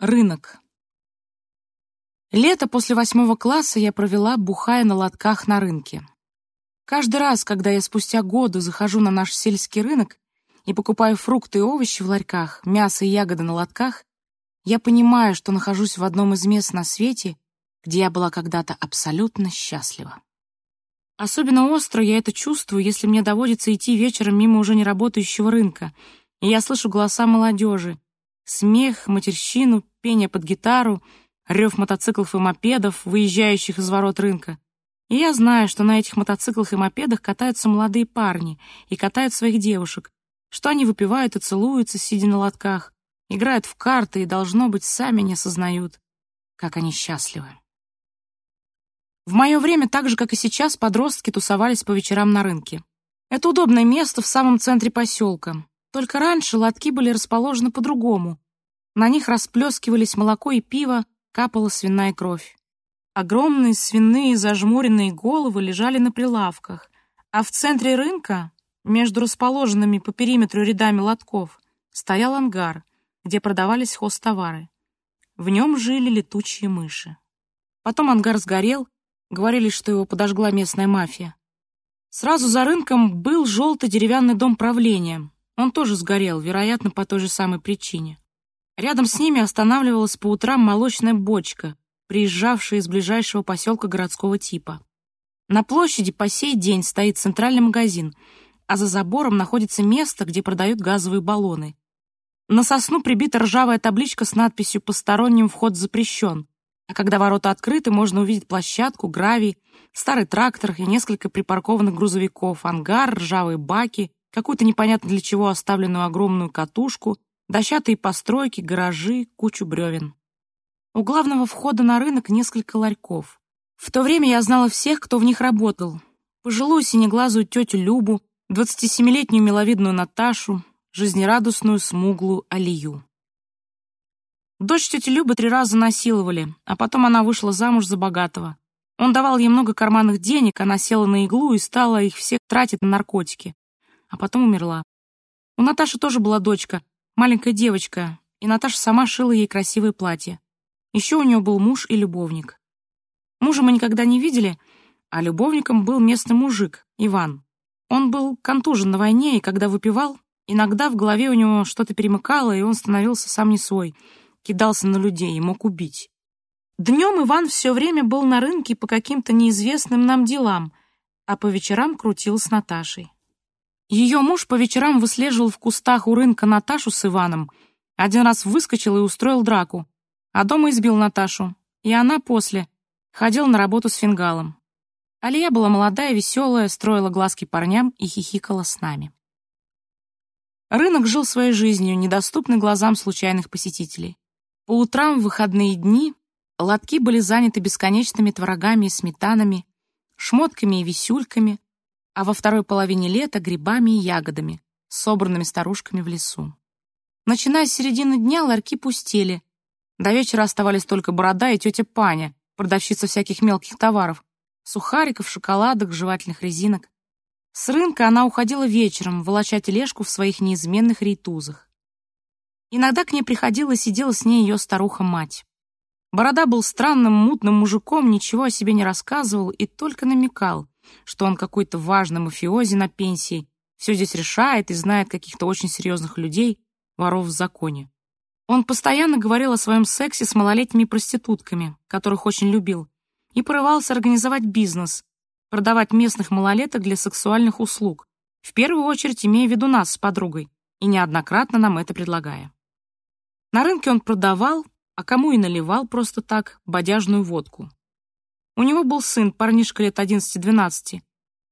Рынок. Лето после восьмого класса я провела, бухая на лотках на рынке. Каждый раз, когда я спустя годы захожу на наш сельский рынок и покупаю фрукты и овощи в ларьках, мясо и ягоды на лотках, я понимаю, что нахожусь в одном из мест на свете, где я была когда-то абсолютно счастлива. Особенно остро я это чувствую, если мне доводится идти вечером мимо уже не работающего рынка, и я слышу голоса молодежи, Смех, матерщину, пение под гитару, рев мотоциклов и мопедов, выезжающих из ворот рынка. И я знаю, что на этих мотоциклах и мопедах катаются молодые парни и катают своих девушек, что они выпивают и целуются, сидя на лотках, играют в карты и, должно быть, сами не осознают, как они счастливы. В мое время, так же, как и сейчас, подростки тусовались по вечерам на рынке. Это удобное место в самом центре поселка, только раньше лотки были расположены по-другому. На них расплескивались молоко и пиво, капала свиная кровь. Огромные свиные зажмуренные головы лежали на прилавках, а в центре рынка, между расположенными по периметру рядами лотков, стоял ангар, где продавались хозтовары. В нем жили летучие мыши. Потом ангар сгорел, говорили, что его подожгла местная мафия. Сразу за рынком был желтый деревянный дом правления, он тоже сгорел, вероятно, по той же самой причине. Рядом с ними останавливалась по утрам молочная бочка, приезжавшая из ближайшего поселка городского типа. На площади по сей день стоит центральный магазин, а за забором находится место, где продают газовые баллоны. На сосну прибита ржавая табличка с надписью «Посторонним вход запрещен», а когда ворота открыты, можно увидеть площадку, гравий, старый трактор и несколько припаркованных грузовиков, ангар, ржавые баки какую-то непонятно для чего оставленную огромную катушку, дощатые постройки, гаражи, кучу бревен. У главного входа на рынок несколько ларьков. В то время я знала всех, кто в них работал. Пожилую синеглазую тетю Любу, 27-летнюю миловидную Наташу, жизнерадостную смуглую Алию. Дочь тети Любы три раза насиловали, а потом она вышла замуж за богатого. Он давал ей много карманных денег, она села на иглу и стала их всех тратить на наркотики а потом умерла. У Наташи тоже была дочка, маленькая девочка, и Наташа сама шила ей красивые платья. Еще у нее был муж и любовник. Мужа мы никогда не видели, а любовником был местный мужик, Иван. Он был контужен на войне, и когда выпивал, иногда в голове у него что-то перемыкало, и он становился сам не свой, кидался на людей и мог убить. Днем Иван все время был на рынке по каким-то неизвестным нам делам, а по вечерам крутил с Наташей. Ее муж по вечерам выслеживал в кустах у рынка Наташу с Иваном. Один раз выскочил и устроил драку. А дома избил Наташу. И она после ходила на работу с фингалом. Алия была молодая, веселая, строила глазки парням и хихикала с нами. Рынок жил своей жизнью, недоступный глазам случайных посетителей. По утрам в выходные дни лотки были заняты бесконечными творогами и сметанами, шмотками и висюльками, а во второй половине лета грибами и ягодами, собранными старушками в лесу. Начиная с середины дня ларьки пустели. До вечера оставались только борода и тетя Паня, продавщица всяких мелких товаров, сухариков, шоколадок, жевательных резинок. С рынка она уходила вечером, волоча тележку в своих неизменных рейтузах. Иногда к ней приходила и сидела с ней ее старуха-мать. Борода был странным, мутным мужиком, ничего о себе не рассказывал и только намекал что он какой-то важный мафиози на пенсии, все здесь решает и знает каких-то очень серьезных людей, воров в законе. Он постоянно говорил о своем сексе с малолетними проститутками, которых очень любил, и порывался организовать бизнес, продавать местных малолеток для сексуальных услуг, в первую очередь имея в виду нас с подругой, и неоднократно нам это предлагая. На рынке он продавал, а кому и наливал просто так, бодяжную водку. У него был сын, парнишка лет 11-12.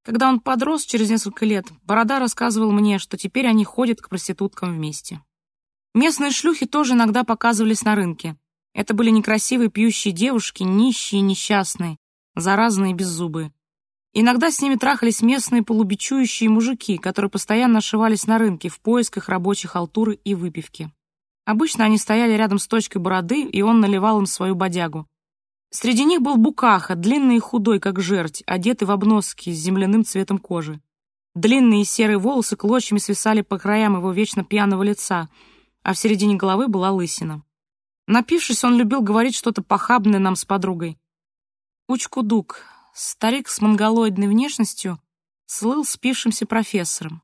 Когда он подрос через несколько лет, Борода рассказывал мне, что теперь они ходят к проституткам вместе. Местные шлюхи тоже иногда показывались на рынке. Это были некрасивые пьющие девушки, нищие несчастные, заразные и беззубые. Иногда с ними трахались местные полубичующие мужики, которые постоянно ошивались на рынке в поисках рабочих халтуры и выпивки. Обычно они стояли рядом с точкой бороды, и он наливал им свою бодягу. Среди них был Букаха, длинный и худой, как жерть, одетый в обноски с земляным цветом кожи. Длинные серые волосы клочьями свисали по краям его вечно пьяного лица, а в середине головы была лысина. Напившись, он любил говорить что-то похабное нам с подругой. Учкудук, старик с монголоидной внешностью, слыл спившимся профессором.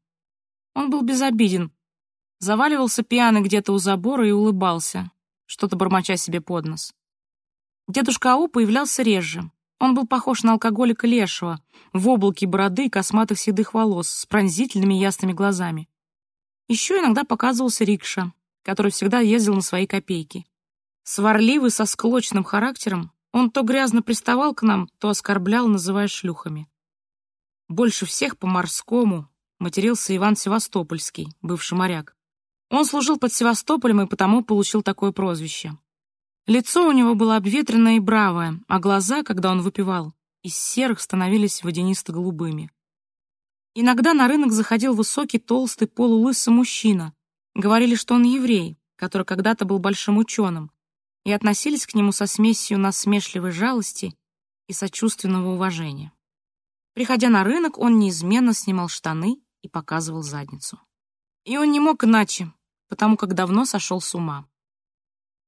Он был безобиден, заваливался пьяный где-то у забора и улыбался, что-то бормоча себе под нос. Дедушка Ау появлялся реже. Он был похож на алкоголика лешего, в облаке бороды и косматых седых волос, с пронзительными ясными глазами. Еще иногда показывался рикша, который всегда ездил на свои копейки. Сварливый, со склочным характером, он то грязно приставал к нам, то оскорблял, называя шлюхами. Больше всех по-морскому матерился Иван Севастопольский, бывший моряк. Он служил под Севастополем и потому получил такое прозвище. Лицо у него было обветренное и бравое, а глаза, когда он выпивал, из серых становились водянисто-голубыми. Иногда на рынок заходил высокий, толстый, полулысый мужчина. Говорили, что он еврей, который когда-то был большим ученым, и относились к нему со смесью насмешливой жалости и сочувственного уважения. Приходя на рынок, он неизменно снимал штаны и показывал задницу. И он не мог иначе, потому как давно сошел с ума.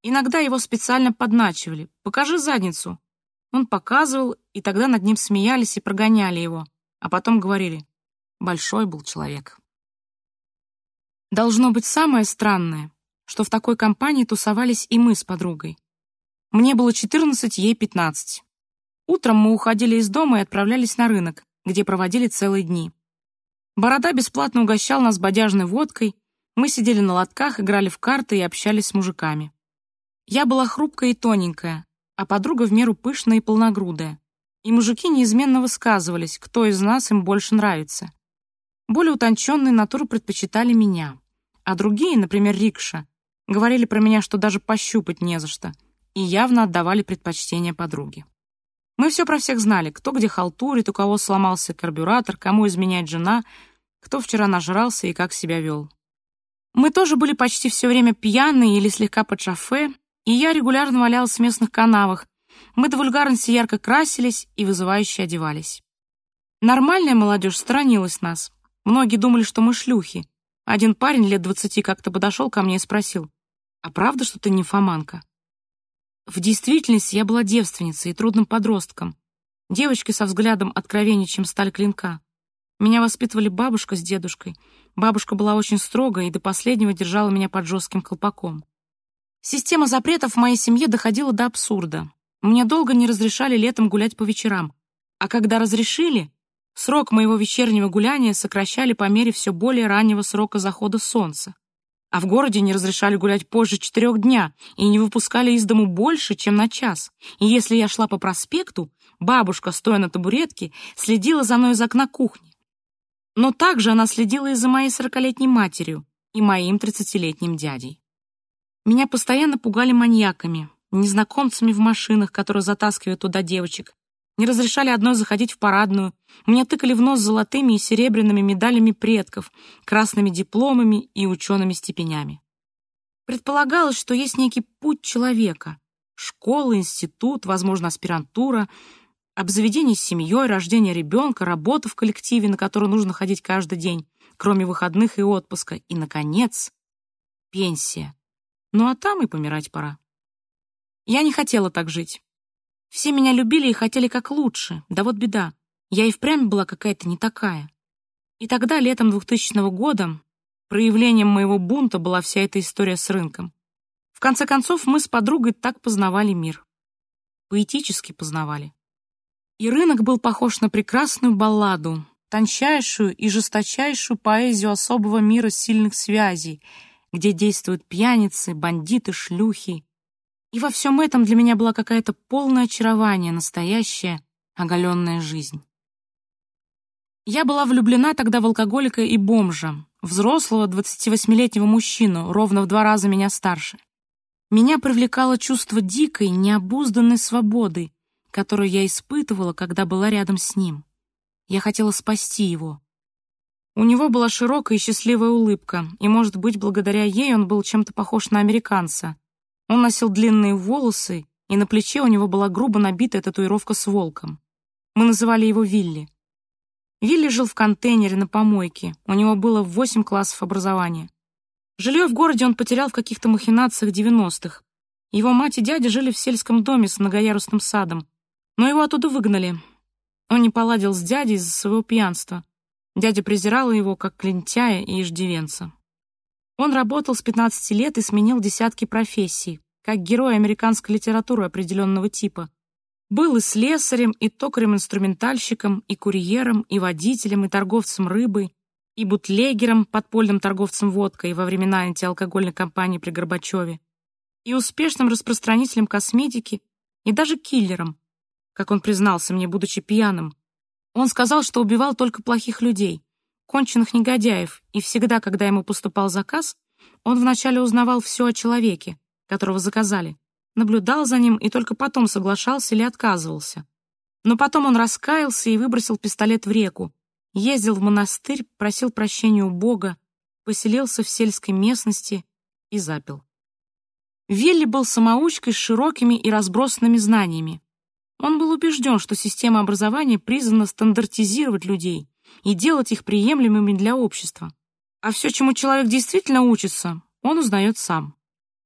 Иногда его специально подначивали «покажи задницу». Он показывал, и тогда над ним смеялись и прогоняли его, а потом говорили «большой был человек». Должно быть самое странное, что в такой компании тусовались и мы с подругой. Мне было 14, ей 15. Утром мы уходили из дома и отправлялись на рынок, где проводили целые дни. Борода бесплатно угощал нас бодяжной водкой, мы сидели на лотках, играли в карты и общались с мужиками. Я была хрупкая и тоненькая, а подруга в меру пышная и полногрудая. И мужики неизменно высказывались, кто из нас им больше нравится. Более утонченные натуры предпочитали меня, а другие, например, Рикша, Говорили про меня, что даже пощупать не за что, и явно отдавали предпочтение подруге. Мы все про всех знали, кто где халтурит, у кого сломался карбюратор, кому изменяет жена, кто вчера нажрался и как себя вел. Мы тоже были почти все время пьяные или слегка под шофе, и я регулярно валялась в местных канавах. Мы до вульгарности ярко красились и вызывающе одевались. Нормальная молодежь сторонилась нас. Многие думали, что мы шлюхи. Один парень лет двадцати как-то подошел ко мне и спросил, «А правда, что ты не фоманка?» В действительности я была девственницей и трудным подростком, девочкой со взглядом откровеннее, чем сталь клинка. Меня воспитывали бабушка с дедушкой. Бабушка была очень строгая и до последнего держала меня под жестким колпаком. Система запретов в моей семье доходила до абсурда. Мне долго не разрешали летом гулять по вечерам, а когда разрешили, срок моего вечернего гуляния сокращали по мере все более раннего срока захода солнца а в городе не разрешали гулять позже четырех дня и не выпускали из дому больше, чем на час. И если я шла по проспекту, бабушка, стоя на табуретке, следила за мной из окна кухни. Но также она следила и за моей сорокалетней матерью и моим тридцатилетним дядей. Меня постоянно пугали маньяками, незнакомцами в машинах, которые затаскивают туда девочек, не разрешали одной заходить в парадную. Мне тыкали в нос золотыми и серебряными медалями предков, красными дипломами и учеными степенями. Предполагалось, что есть некий путь человека. Школа, институт, возможно, аспирантура, обзаведение семьей, рождение ребенка, работа в коллективе, на которую нужно ходить каждый день, кроме выходных и отпуска, и, наконец, пенсия. Ну а там и помирать пора. Я не хотела так жить. Все меня любили и хотели как лучше, да вот беда. Я и впрямь была какая-то не такая. И тогда, летом 2000 года, проявлением моего бунта была вся эта история с рынком. В конце концов, мы с подругой так познавали мир. Поэтически познавали. И рынок был похож на прекрасную балладу, тончайшую и жесточайшую поэзию особого мира сильных связей, где действуют пьяницы, бандиты, шлюхи, и во всем этом для меня была какая-то полное очарование, настоящая, оголенная жизнь. Я была влюблена тогда в алкоголика и бомжа, взрослого 28-летнего мужчину, ровно в два раза меня старше. Меня привлекало чувство дикой, необузданной свободы, которую я испытывала, когда была рядом с ним. Я хотела спасти его. У него была широкая и счастливая улыбка, и, может быть, благодаря ей он был чем-то похож на американца, он носил длинные волосы, и на плече у него была грубо набитая татуировка с волком. Мы называли его Вилли. Вилли жил в контейнере на помойке, у него было восемь классов образования. Жилье в городе он потерял в каких-то махинациях девяностых. Его мать и дядя жили в сельском доме с многоярусным садом, но его оттуда выгнали. Он не поладил с дядей из-за своего пьянства. Дядя презирал его как лентяя и иждивенца. Он работал с 15 лет и сменил десятки профессий, как герой американской литературы определенного типа. Был и слесарем, и токарем-инструментальщиком, и курьером, и водителем, и торговцем рыбой, и бутлегером, подпольным торговцем водкой во времена антиалкогольной кампании при Горбачеве, и успешным распространителем косметики, и даже киллером, как он признался мне, будучи пьяным. Он сказал, что убивал только плохих людей, конченых негодяев, и всегда, когда ему поступал заказ, он вначале узнавал все о человеке, которого заказали, наблюдал за ним и только потом соглашался или отказывался. Но потом он раскаялся и выбросил пистолет в реку, ездил в монастырь, просил прощения у Бога, поселился в сельской местности и запил. Вилли был самоучкой с широкими и разбросанными знаниями. Он был убежден, что система образования призвана стандартизировать людей и делать их приемлемыми для общества. А все, чему человек действительно учится, он узнает сам.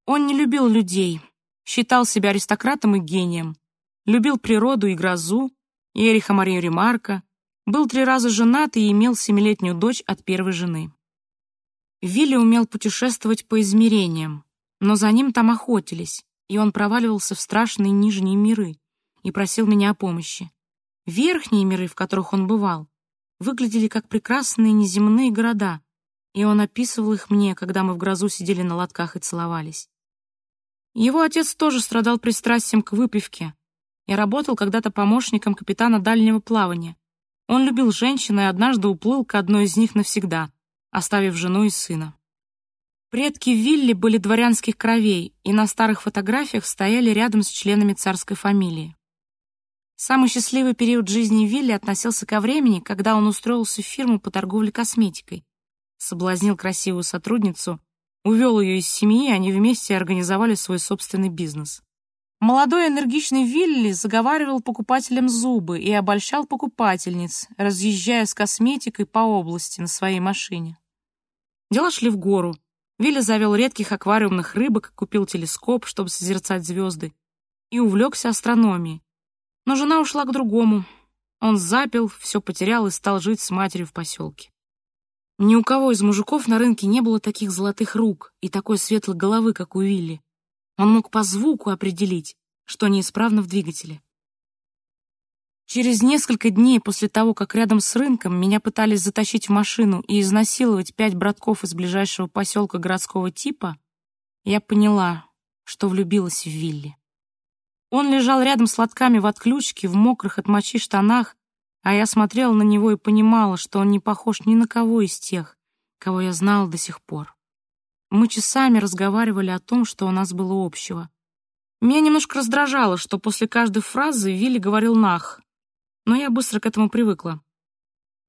Он не любил людей, считал себя аристократом и гением, любил природу и грозу, и Эриха Марию Ремарка, был три раза женат и имел семилетнюю дочь от первой жены. Вилли умел путешествовать по измерениям, но за ним там охотились, и он проваливался в страшные нижние миры и просил меня о помощи. Верхние миры, в которых он бывал, выглядели как прекрасные неземные города, и он описывал их мне, когда мы в грозу сидели на лотках и целовались. Его отец тоже страдал пристрастием к выпивке и работал когда-то помощником капитана дальнего плавания, он любил женщин и однажды уплыл к одной из них навсегда, оставив жену и сына. Предки Вилли были дворянских кровей и на старых фотографиях стояли рядом с членами царской фамилии. Самый счастливый период жизни Вилли относился ко времени, когда он устроился в фирму по торговле косметикой, соблазнил красивую сотрудницу, увел ее из семьи, и они вместе организовали свой собственный бизнес. Молодой энергичный Вилли заговаривал покупателям зубы и обольщал покупательниц, разъезжая с косметикой по области на своей машине. Дела шли в гору. Вилли завел редких аквариумных рыбок, купил телескоп, чтобы созерцать звезды, и увлекся астрономией. Но жена ушла к другому. Он запил, все потерял и стал жить с матерью в поселке. Ни у кого из мужиков на рынке не было таких золотых рук и такой светлой головы, как у Вилли. Он мог по звуку определить, что неисправно в двигателе. Через несколько дней после того, как рядом с рынком меня пытались затащить в машину и изнасиловать пять братков из ближайшего поселка городского типа, я поняла, что влюбилась в Вилли. Он лежал рядом с лотками в отключке, в мокрых от мочи штанах, а я смотрела на него и понимала, что он не похож ни на кого из тех, кого я знала до сих пор. Мы часами разговаривали о том, что у нас было общего. Меня немножко раздражало, что после каждой фразы Вилли говорил «нах», но я быстро к этому привыкла.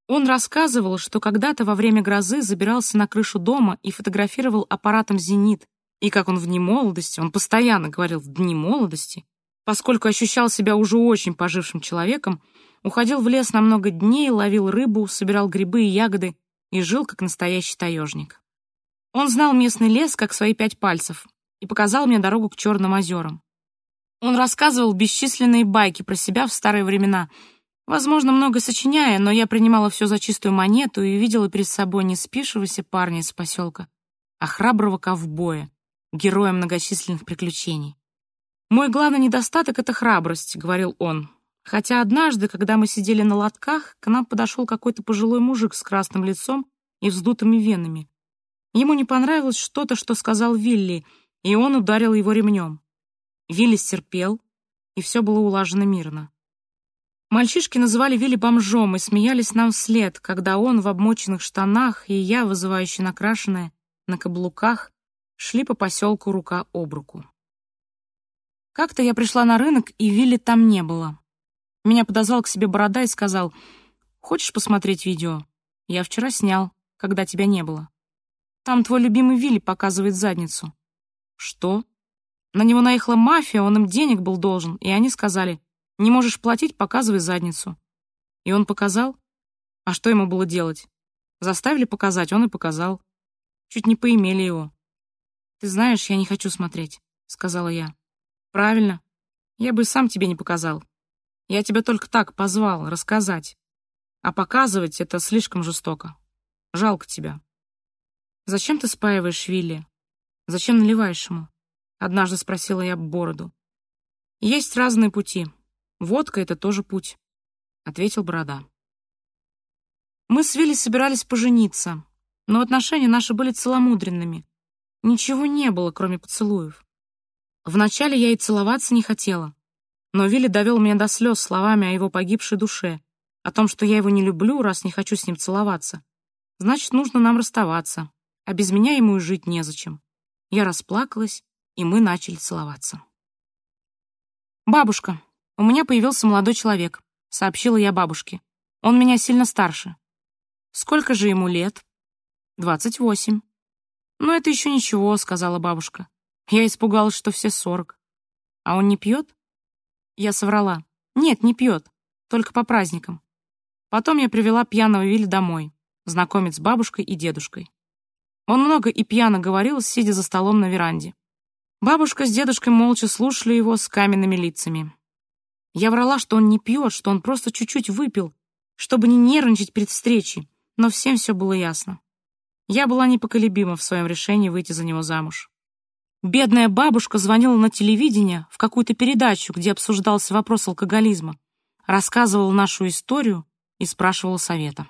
Он рассказывал, что когда-то во время грозы забирался на крышу дома и фотографировал аппаратом «Зенит», и как он в дни молодости, он постоянно говорил «в дни молодости», поскольку ощущал себя уже очень пожившим человеком, уходил в лес на много дней, ловил рыбу, собирал грибы и ягоды и жил как настоящий таежник. Он знал местный лес как свои пять пальцев и показал мне дорогу к Черным озерам. Он рассказывал бесчисленные байки про себя в старые времена, возможно, много сочиняя, но я принимала все за чистую монету и видела перед собой не спившегося парня из поселка, а храброго ковбоя, героя многочисленных приключений. «Мой главный недостаток — это храбрость», — говорил он. Хотя однажды, когда мы сидели на лотках, к нам подошел какой-то пожилой мужик с красным лицом и вздутыми венами. Ему не понравилось что-то, что сказал Вилли, и он ударил его ремнем. Вилли стерпел, и все было улажено мирно. Мальчишки называли Вилли бомжом и смеялись нам вслед, когда он в обмоченных штанах и я, вызывающе накрашенная, на каблуках, шли по поселку рука об руку. Как-то я пришла на рынок, и Вилли там не было. Меня подозвал к себе борода и сказал, «Хочешь посмотреть видео? Я вчера снял, когда тебя не было». Там твой любимый Вилли показывает задницу». «Что?» На него наехала мафия, он им денег был должен, и они сказали, «Не можешь платить, показывай задницу». И он показал? А что ему было делать? Заставили показать, он и показал. Чуть не поимели его. «Ты знаешь, я не хочу смотреть», — сказала я. Правильно. Я бы сам тебе не показал. Я тебя только так позвал, рассказать. А показывать — это слишком жестоко. Жалко тебя. Зачем ты спаиваешь Вилли? Зачем наливаешь ему? Однажды спросила я бороду. Есть разные пути. Водка — это тоже путь, — ответил Борода. Мы с Вилли собирались пожениться, но отношения наши были целомудренными. Ничего не было, кроме поцелуев. Вначале я и целоваться не хотела, но Вилли довел меня до слез словами о его погибшей душе, о том, что я его не люблю, раз не хочу с ним целоваться. Значит, нужно нам расставаться, а без меня ему и жить незачем. Я расплакалась, и мы начали целоваться. «Бабушка, у меня появился молодой человек», — сообщила я бабушке. «Он меня сильно старше. Сколько же ему лет? Двадцать восемь. Ну, это еще ничего, сказала бабушка. Я испугалась, что все сорок. А он не пьет? Я соврала. Нет, не пьет. Только по праздникам. Потом я привела пьяного Вилли домой, знакомить с бабушкой и дедушкой. Он много и пьяно говорил, сидя за столом на веранде. Бабушка с дедушкой молча слушали его с каменными лицами. Я врала, что он не пьет, что он просто чуть-чуть выпил, чтобы не нервничать перед встречей, но всем все было ясно. Я была непоколебима в своем решении выйти за него замуж. Бедная бабушка звонила на телевидение в какую-то передачу, где обсуждался вопрос алкоголизма, рассказывала нашу историю и спрашивала совета.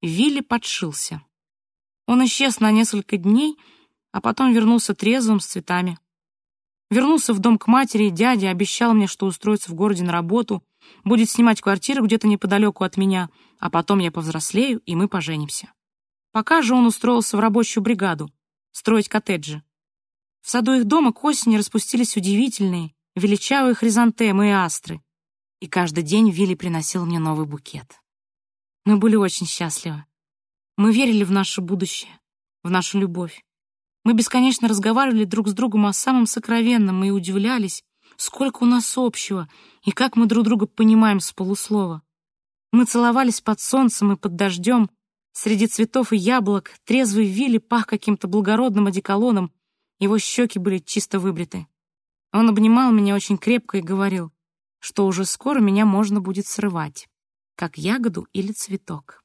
Вилли подшился. Он исчез на несколько дней, а потом вернулся трезвым с цветами. Вернулся в дом к матери, и дядя обещал мне, что устроится в городе на работу, будет снимать квартиру где-то неподалеку от меня, а потом я повзрослею, и мы поженимся. Пока же он устроился в рабочую бригаду, строить коттеджи. В саду их дома к осени распустились удивительные, величавые хризантемы и астры, и каждый день Вилли приносил мне новый букет. Мы были очень счастливы. Мы верили в наше будущее, в нашу любовь. Мы бесконечно разговаривали друг с другом о самом сокровенном и удивлялись, сколько у нас общего и как мы друг друга понимаем с полуслова. Мы целовались под солнцем и под дождем, среди цветов и яблок, трезвый Вилли пах каким-то благородным одеколоном, его щеки были чисто выбриты. Он обнимал меня очень крепко и говорил, что уже скоро меня можно будет срывать, как ягоду или цветок.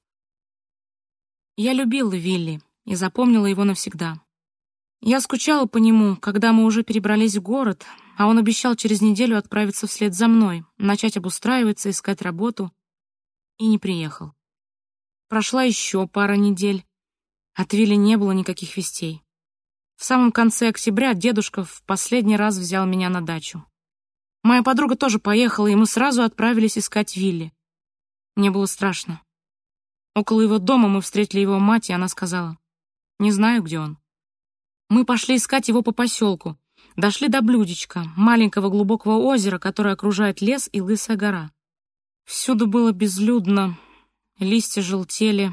Я любила Вилли и запомнила его навсегда. Я скучала по нему, когда мы уже перебрались в город, а он обещал через неделю отправиться вслед за мной, начать обустраиваться, искать работу, и не приехал. Прошла еще пара недель. От Вилли не было никаких вестей. В самом конце октября дедушка в последний раз взял меня на дачу. Моя подруга тоже поехала, и мы сразу отправились искать Вилли. Мне было страшно. Около его дома мы встретили его мать, и она сказала, «Не знаю, где он». Мы пошли искать его по поселку. Дошли до блюдечка, маленького глубокого озера, которое окружает лес и лысая гора. Всюду было безлюдно, листья желтели.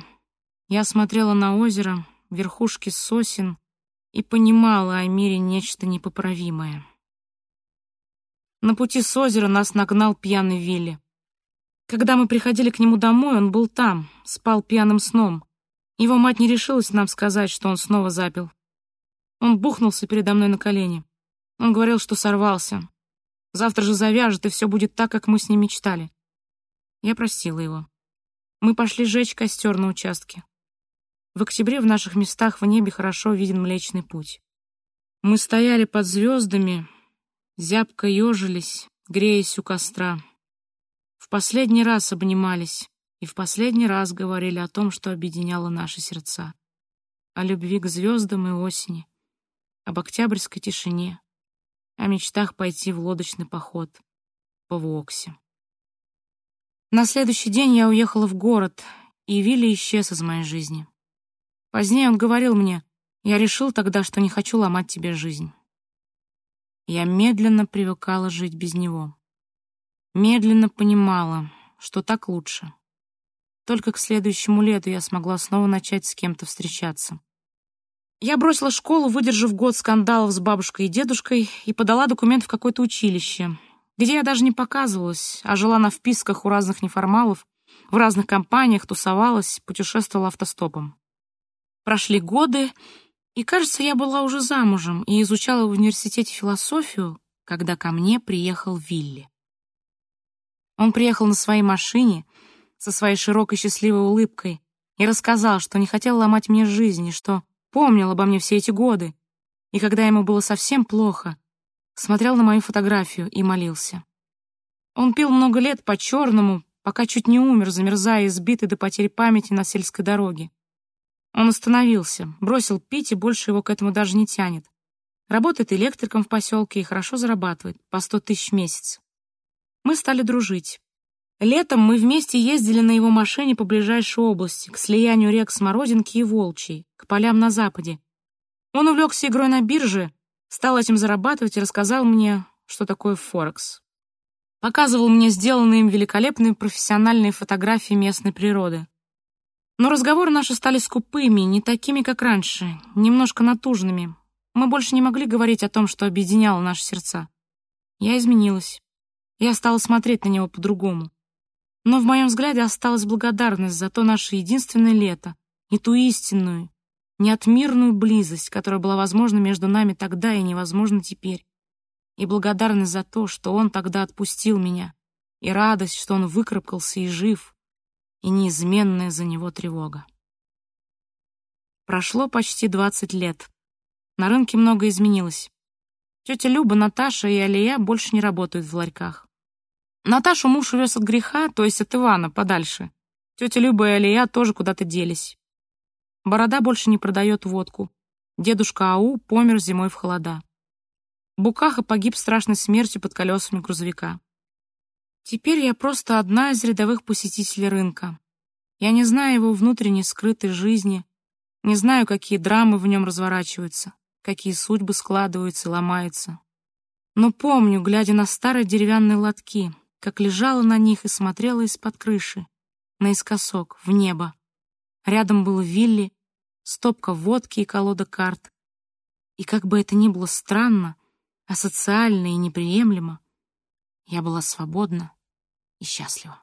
Я смотрела на озеро, верхушки сосен и понимала о мире нечто непоправимое. На пути с озера нас нагнал пьяный Вилли. Когда мы приходили к нему домой, он был там, спал пьяным сном. Его мать не решилась нам сказать, что он снова запил. Он бухнулся передо мной на колени. Он говорил, что сорвался. Завтра же завяжет, и все будет так, как мы с ним мечтали. Я простила его. Мы пошли жечь костер на участке. В октябре в наших местах в небе хорошо виден Млечный Путь. Мы стояли под звездами, зябко ежились, греясь у костра. В последний раз обнимались и в последний раз говорили о том, что объединяло наши сердца. О любви к звездам и осени, об октябрьской тишине, о мечтах пойти в лодочный поход по Воксе. На следующий день я уехала в город, и Вилли исчез из моей жизни. Позднее он говорил мне, я решил тогда, что не хочу ломать тебе жизнь. Я медленно привыкала жить без него. Медленно понимала, что так лучше. Только к следующему лету я смогла снова начать с кем-то встречаться. Я бросила школу, выдержав год скандалов с бабушкой и дедушкой, и подала документ в какое-то училище, где я даже не показывалась, а жила на вписках у разных неформалов, в разных компаниях, тусовалась, путешествовала автостопом. Прошли годы, И, кажется, я была уже замужем и изучала в университете философию, когда ко мне приехал Вилли. Он приехал на своей машине со своей широкой счастливой улыбкой и рассказал, что не хотел ломать мне жизнь и что помнил обо мне все эти годы. И когда ему было совсем плохо, смотрел на мою фотографию и молился. Он пил много лет по-черному, пока чуть не умер, замерзая и сбитый до потери памяти на сельской дороге. Он остановился, бросил пить, и больше его к этому даже не тянет. Работает электриком в поселке и хорошо зарабатывает, по сто тысяч в месяц. Мы стали дружить. Летом мы вместе ездили на его машине по ближайшей области, к слиянию рек Смородинки и Волчьей, к полям на западе. Он увлекся игрой на бирже, стал этим зарабатывать и рассказал мне, что такое Форекс. Показывал мне сделанные им великолепные профессиональные фотографии местной природы. Но разговоры наши стали скупыми, не такими, как раньше, немножко натужными. Мы больше не могли говорить о том, что объединяло наши сердца. Я изменилась. Я стала смотреть на него по-другому. Но в моем взгляде осталась благодарность за то наше единственное лето и ту истинную, неотмирную близость, которая была возможна между нами тогда и невозможна теперь. И благодарность за то, что он тогда отпустил меня, и радость, что он выкарабкался и жив, и неизменная за него тревога. Прошло почти 20 лет. На рынке много изменилось. Тетя Люба, Наташа и Алия больше не работают в ларьках. Наташу муж увез от греха, то есть от Ивана, подальше. Тетя Люба и Алия тоже куда-то делись. Борода больше не продает водку. Дедушка Ау помер зимой в холода. Букаха погиб страшной смертью под колесами грузовика. Теперь я просто одна из рядовых посетителей рынка. Я не знаю его внутренней скрытой жизни, не знаю, какие драмы в нем разворачиваются, какие судьбы складываются и ломаются. Но помню, глядя на старые деревянные лотки, как лежала на них и смотрела из-под крыши, наискосок, в небо. Рядом был Вилли, стопка водки и колода карт. И как бы это ни было странно, асоциально и неприемлемо, я была свободна и счастлива.